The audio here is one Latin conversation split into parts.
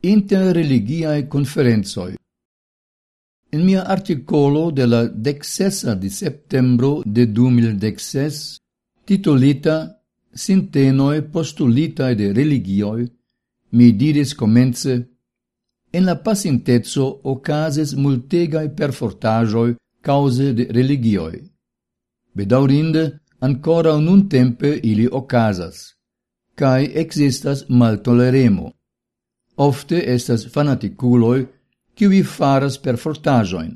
interreligiae conferenzoi. In mia articolo de la decessa di septembro de 2016, titolita Sintenoe postulitae de religioi, mi diris comence, en la pasintezzo ocases multegai perfortajoi cause de religioi. Bedaurinde, ancora un tempe ili ocasas, cae existas maltoleremo ofte estas fanaticuloi qui faras per fortajoin,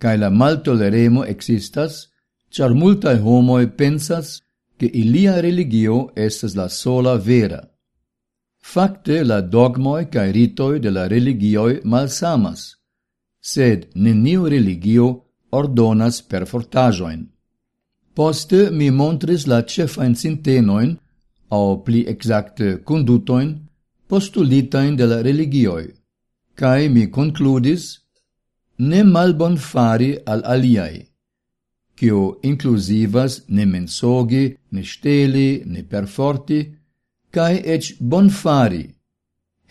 cae la maltoleremo existas, char multae homoi pensas che ilia religio estas la sola vera. Fakte la dogmoi cae ritoi de la religioi malsamas, sed neniu religio ordonas per fortajoin. Poste mi montris la cefain sintenoin, au pli exacte condutoin, postulitain de la religioi, cae mi concludis ne malbonfari al aliai, cio inclusivas ne mensogi, ne steli, ne perforti, cae ec bonfari,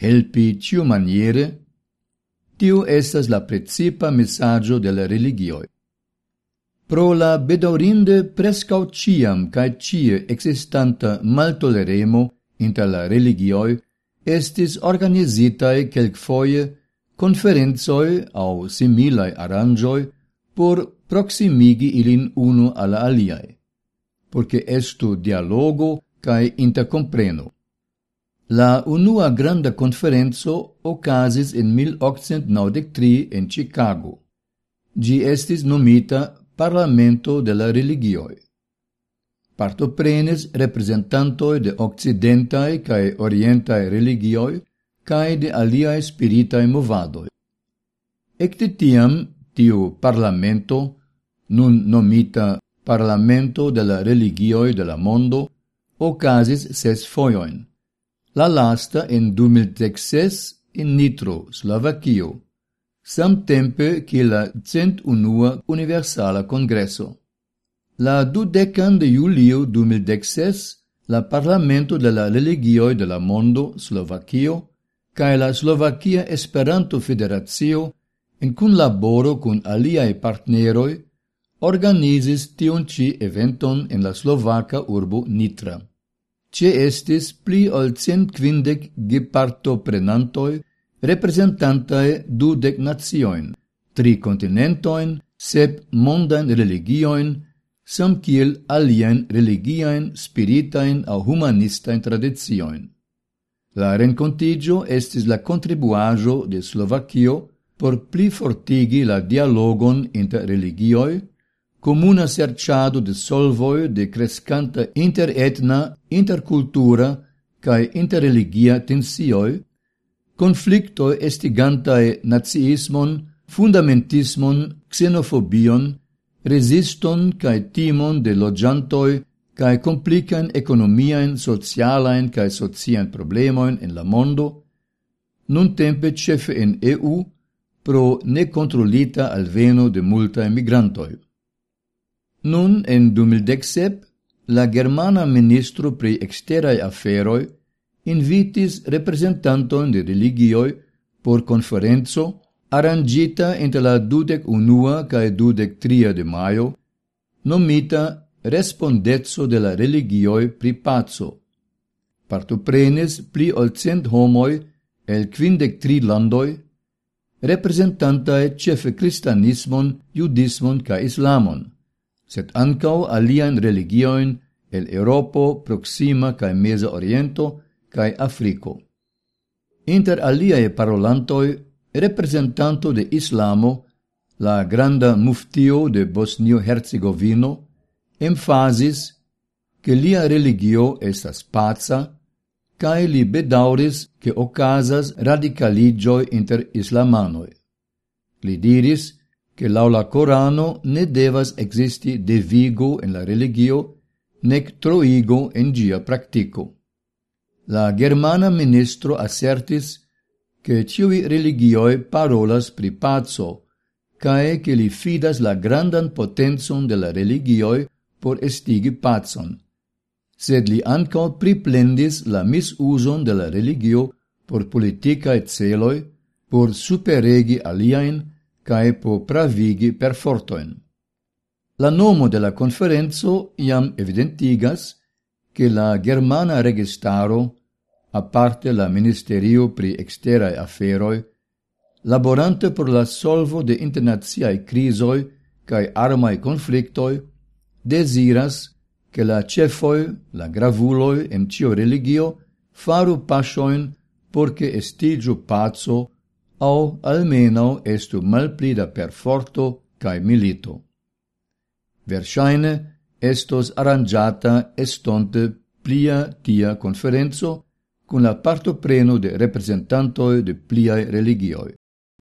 helpi ciu maniere, tiu estas la principa messaggio de la religioi. Pro la bedaurinde prescau ciam cae cie existanta maltoleremo inter la religioi estis organizitae quelcfoie conferenzoi au similae aranjoi por proximigi ilin unu alla aliae, porque estu dialogo cae intercompreno. La unua granda conferenzo ocasis in 1893 in Chicago. Gi estis nomita Parlamento de la Religioi partoprenes representantoi de occidentae cae orientae religioi cae de aliae spiritae movadoi. Ecte tiam tiu parlamento, nun nomita Parlamento de la Religioi de la Mondo, ocasis ses foioin. La lasta in 2006 in Nitro, Slovakio, samtempe che la cent unua universala congresso. La dudecan de julio 2016, la Parlamento de la Religioi de la Mondo, Slovakio, cae la Slovakia Esperanto Federacio, en kunlaboro kun aliaj partneroj, organizis tion ci eventon en la slovaka urbo Nitra. Ce estis pli ol cent kvindek gepartoprenantoj, du dudek nazioin, tri continentoin, sep mondan religioin, sam kiel alien religiaen, spiritain au humanistain tradizioin. La rencontigio estis la contribuajo de Slovakio por pli fortigi la dialogon inter religioi, comuna serciado de solvoi de crescanta interetna, intercultura cae interreligia tensioi, conflicto estigantae naziismon, fundamentismon, xenofobion, resiston cae timon de logiantoi cae complican economiaen, socialaen cae socian problemoen en la mondo, nun tempe cefe en EU pro necontrolita alveno de multa emigrantoi. Nun, en 2017, la germana ministro pri exterae aferoi invitis representanton de religioi por conferenzo arrangita inter la dudec unua cae dudec tria de maio, nomita Respondezzo de la religioi pri pazzo. Partoprenes pli ol cent homoi el quindec tri landoi, representantae cefe cristianismon, judismon ca islamon, set ancau alian religioin el Europo, Proxima ca Mesa Oriento ca Africo. Inter aliae parolantoi representanto de Islamo, la granda muftio de Bosnio-Herzegovino, emfasis che lia religio estas paca, cae li bedauris che ocasas radicaligioi inter islamanoi. Li diris che laula Corano ne devas existi devigo en la religio, nec troigo en gia practico. La germana ministro assertis che ciui religioi parolas pri pazzo, cae che li fidas la grandan potenzon de la religioi por estigi pacon. Sed li ancao priplendis la misuson de la religio por politicae celoi, por superegi aliaen, cae po pravigi per fortoin. La nomo de la conferenzo iam evidentigas che la germana registaro aparte la Ministerio pri exterae aferoi, laborante por la solvo de internaziae crisoi cae armae conflictoi, desiras che la cefoi, la gravuloi en cio religio, faru pasioin porce estigiu pazzo au almeno estu malplida perforto cae milito. Versaine estos arrangiata estonte plia tia conferenzo kun la partopreno de representantoi de pliai religioi.